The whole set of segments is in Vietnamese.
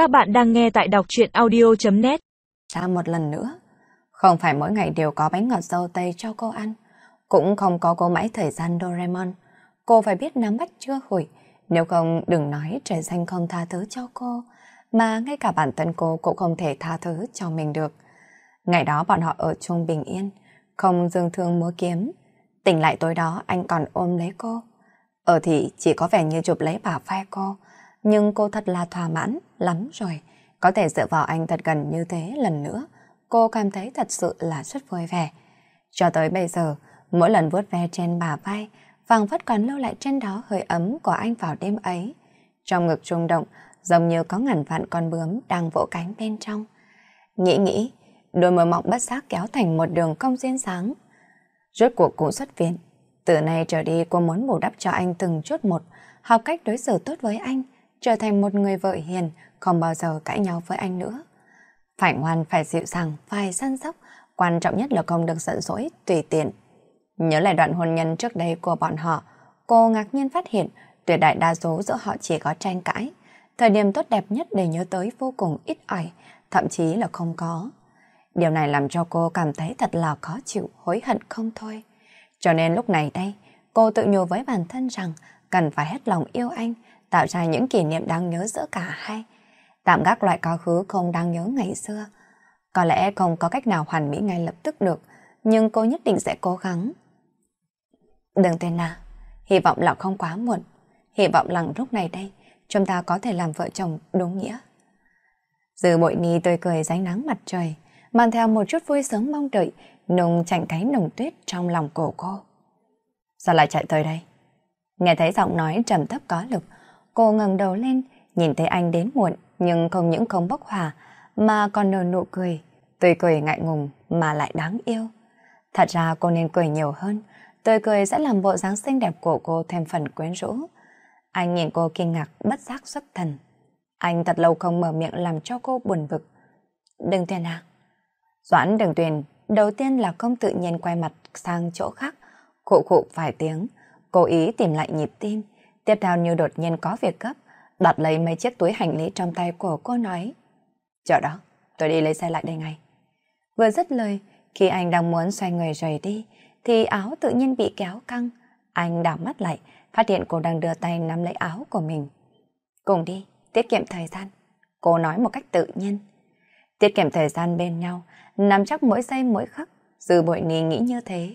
Các bạn đang nghe tại đọc truyện audio.net Ra một lần nữa, không phải mỗi ngày đều có bánh ngọt dâu tây cho cô ăn, cũng không có cô mãi thời gian Doraemon. Cô phải biết nắm bắt chưa hủi, nếu không đừng nói trời xanh không tha thứ cho cô, mà ngay cả bản thân cô cũng không thể tha thứ cho mình được. Ngày đó bọn họ ở chung bình yên, không dương thương múa kiếm. Tỉnh lại tối đó anh còn ôm lấy cô. Ở thì chỉ có vẻ như chụp lấy bà vai cô, nhưng cô thật là thỏa mãn lắm rồi. Có thể dựa vào anh thật gần như thế lần nữa, cô cảm thấy thật sự là rất vui vẻ. Cho tới bây giờ, mỗi lần vuốt ve trên bà vai, vàng vất còn lưu lại trên đó hơi ấm của anh vào đêm ấy. Trong ngực trung động, giống như có ngàn vạn con bướm đang vỗ cánh bên trong. Nghĩ nghĩ, đôi mơ mộng bất giác kéo thành một đường cong duyên sáng. Rốt cuộc cũng xuất viện. Từ nay trở đi cô muốn bù đắp cho anh từng chút một, học cách đối xử tốt với anh, trở thành một người vợ hiền, không bao giờ cãi nhau với anh nữa. Phải ngoan, phải dịu dàng, phải săn sóc, quan trọng nhất là không được giận dỗi, tùy tiện. Nhớ lại đoạn hôn nhân trước đây của bọn họ, cô ngạc nhiên phát hiện tuyệt đại đa số giữa họ chỉ có tranh cãi. Thời điểm tốt đẹp nhất để nhớ tới vô cùng ít ỏi, thậm chí là không có. Điều này làm cho cô cảm thấy thật là khó chịu, hối hận không thôi. Cho nên lúc này đây, cô tự nhủ với bản thân rằng cần phải hết lòng yêu anh, tạo ra những kỷ niệm đáng nhớ giữa cả hai. Tạm gác loại quá khứ không đáng nhớ ngày xưa. Có lẽ không có cách nào hoàn mỹ ngay lập tức được, nhưng cô nhất định sẽ cố gắng. Đừng tên nào, hy vọng là không quá muộn. Hy vọng rằng lúc này đây, chúng ta có thể làm vợ chồng đúng nghĩa. Dư bội ni tươi cười ránh nắng mặt trời, mang theo một chút vui sướng mong đợi, nung chạnh cái nồng tuyết trong lòng cổ cô. Sao lại chạy tới đây? Nghe thấy giọng nói trầm thấp có lực, cô ngẩng đầu lên, nhìn thấy anh đến muộn, nhưng không những không bốc hỏa mà còn nở nụ cười, tươi cười ngại ngùng mà lại đáng yêu. Thật ra cô nên cười nhiều hơn, tươi cười sẽ làm bộ dáng xinh đẹp của cô thêm phần quyến rũ. Anh nhìn cô kinh ngạc, bất giác xuất thần. Anh thật lâu không mở miệng làm cho cô buồn bực. Đừng tuyền à? Doãn đừng tuyền, đầu tiên là không tự nhiên quay mặt sang chỗ khác, khụ khụ vài tiếng, cố ý tìm lại nhịp tim. Tiếp theo như đột nhiên có việc gấp, đặt lấy mấy chiếc túi hành lý trong tay của cô nói. Chờ đó, tôi đi lấy xe lại đây ngay. Vừa dứt lời, khi anh đang muốn xoay người rời đi, thì áo tự nhiên bị kéo căng. Anh đảo mắt lại, phát hiện cô đang đưa tay nắm lấy áo của mình. Cùng đi, tiết kiệm thời gian. Cô nói một cách tự nhiên. Tiết kiệm thời gian bên nhau, nắm chắc mỗi giây mỗi khắc, dư bội ni nghĩ như thế.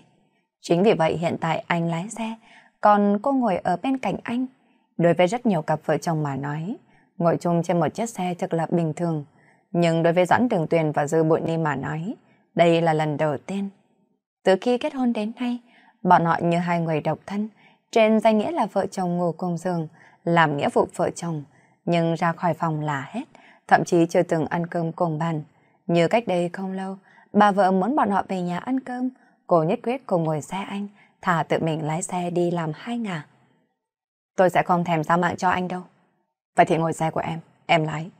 Chính vì vậy hiện tại anh lái xe, còn cô ngồi ở bên cạnh anh. Đối với rất nhiều cặp vợ chồng mà nói, ngồi chung trên một chiếc xe thật là bình thường. Nhưng đối với Doãn Đường Tuyền và Dư Bội Ni mà nói, đây là lần đầu tiên. Từ khi kết hôn đến nay, bọn họ như hai người độc thân, trên danh nghĩa là vợ chồng ngủ cùng giường, làm nghĩa vụ vợ chồng, nhưng ra khỏi phòng là hết, thậm chí chưa từng ăn cơm cùng bàn. Như cách đây không lâu, bà vợ muốn bọn họ về nhà ăn cơm, cô nhất quyết cùng ngồi xe anh, thả tự mình lái xe đi làm hai ngả. Tôi sẽ không thèm giao mạng cho anh đâu. Vậy thì ngồi xe của em, em lái.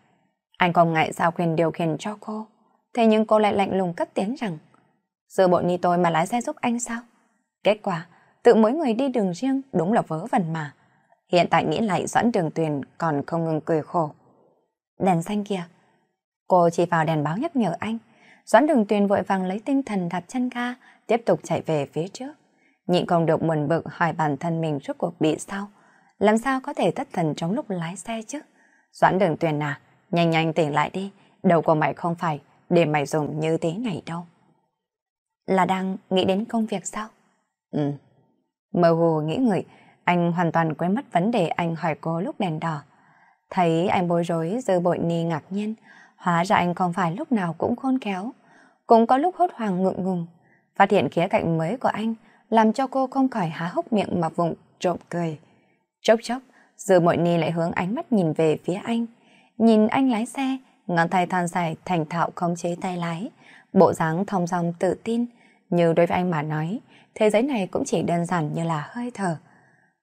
Anh không ngại giao quyền điều khiển cho cô. Thế nhưng cô lại lạnh lùng cất tiếng rằng Giờ bộ ni tôi mà lái xe giúp anh sao? Kết quả, tự mỗi người đi đường riêng đúng là vớ vẩn mà. Hiện tại nghĩ lại Doãn Đường Tuyền còn không ngừng cười khổ. Đèn xanh kìa. Cô chỉ vào đèn báo nhắc nhở anh. Doãn Đường Tuyền vội vàng lấy tinh thần đặt chân ga, tiếp tục chạy về phía trước. Nhịn không được buồn bực hỏi bản thân mình rốt cuộc bị sao. Làm sao có thể thất thần trong lúc lái xe chứ? Doãn Đường Tuyền à, nhanh nhanh tỉnh lại đi. Đầu của mày không phải để mày dùng như thế này đâu. Là đang nghĩ đến công việc sao? Ừ. Mơ hồ nghĩ người, anh hoàn toàn quên mất vấn đề anh hỏi cô lúc đèn đỏ. Thấy anh bối rối, dư bội ni ngạc nhiên, hóa ra anh không phải lúc nào cũng khôn khéo. Cũng có lúc hốt hoảng ngượng ngùng. Phát hiện khía cạnh mới của anh, làm cho cô không khỏi há hốc miệng mà vụng trộm cười. Chốc chốc, dư Mội ni lại hướng ánh mắt nhìn về phía anh. Nhìn anh lái xe, ngón tay thon dài thành thạo khống chế tay lái, bộ dáng thong dong tự tin, như đối với anh mà nói, thế giới này cũng chỉ đơn giản như là hơi thở.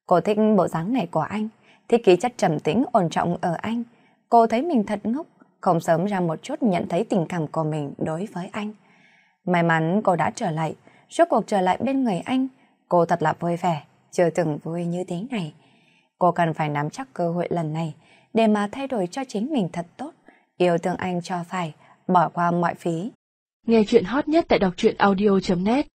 Cô thích bộ dáng này của anh, thích khí chất trầm tĩnh ổn trọng ở anh. Cô thấy mình thật ngốc, không sớm ra một chút nhận thấy tình cảm của mình đối với anh. May mắn cô đã trở lại, suốt cuộc trở lại bên người anh. Cô thật là vui vẻ, chưa từng vui như thế này. Cô cần phải nắm chắc cơ hội lần này để mà thay đổi cho chính mình thật tốt, yêu thương anh cho phải, bỏ qua mọi phí. Nghe chuyện hot nhất tại đọc truyện audio.net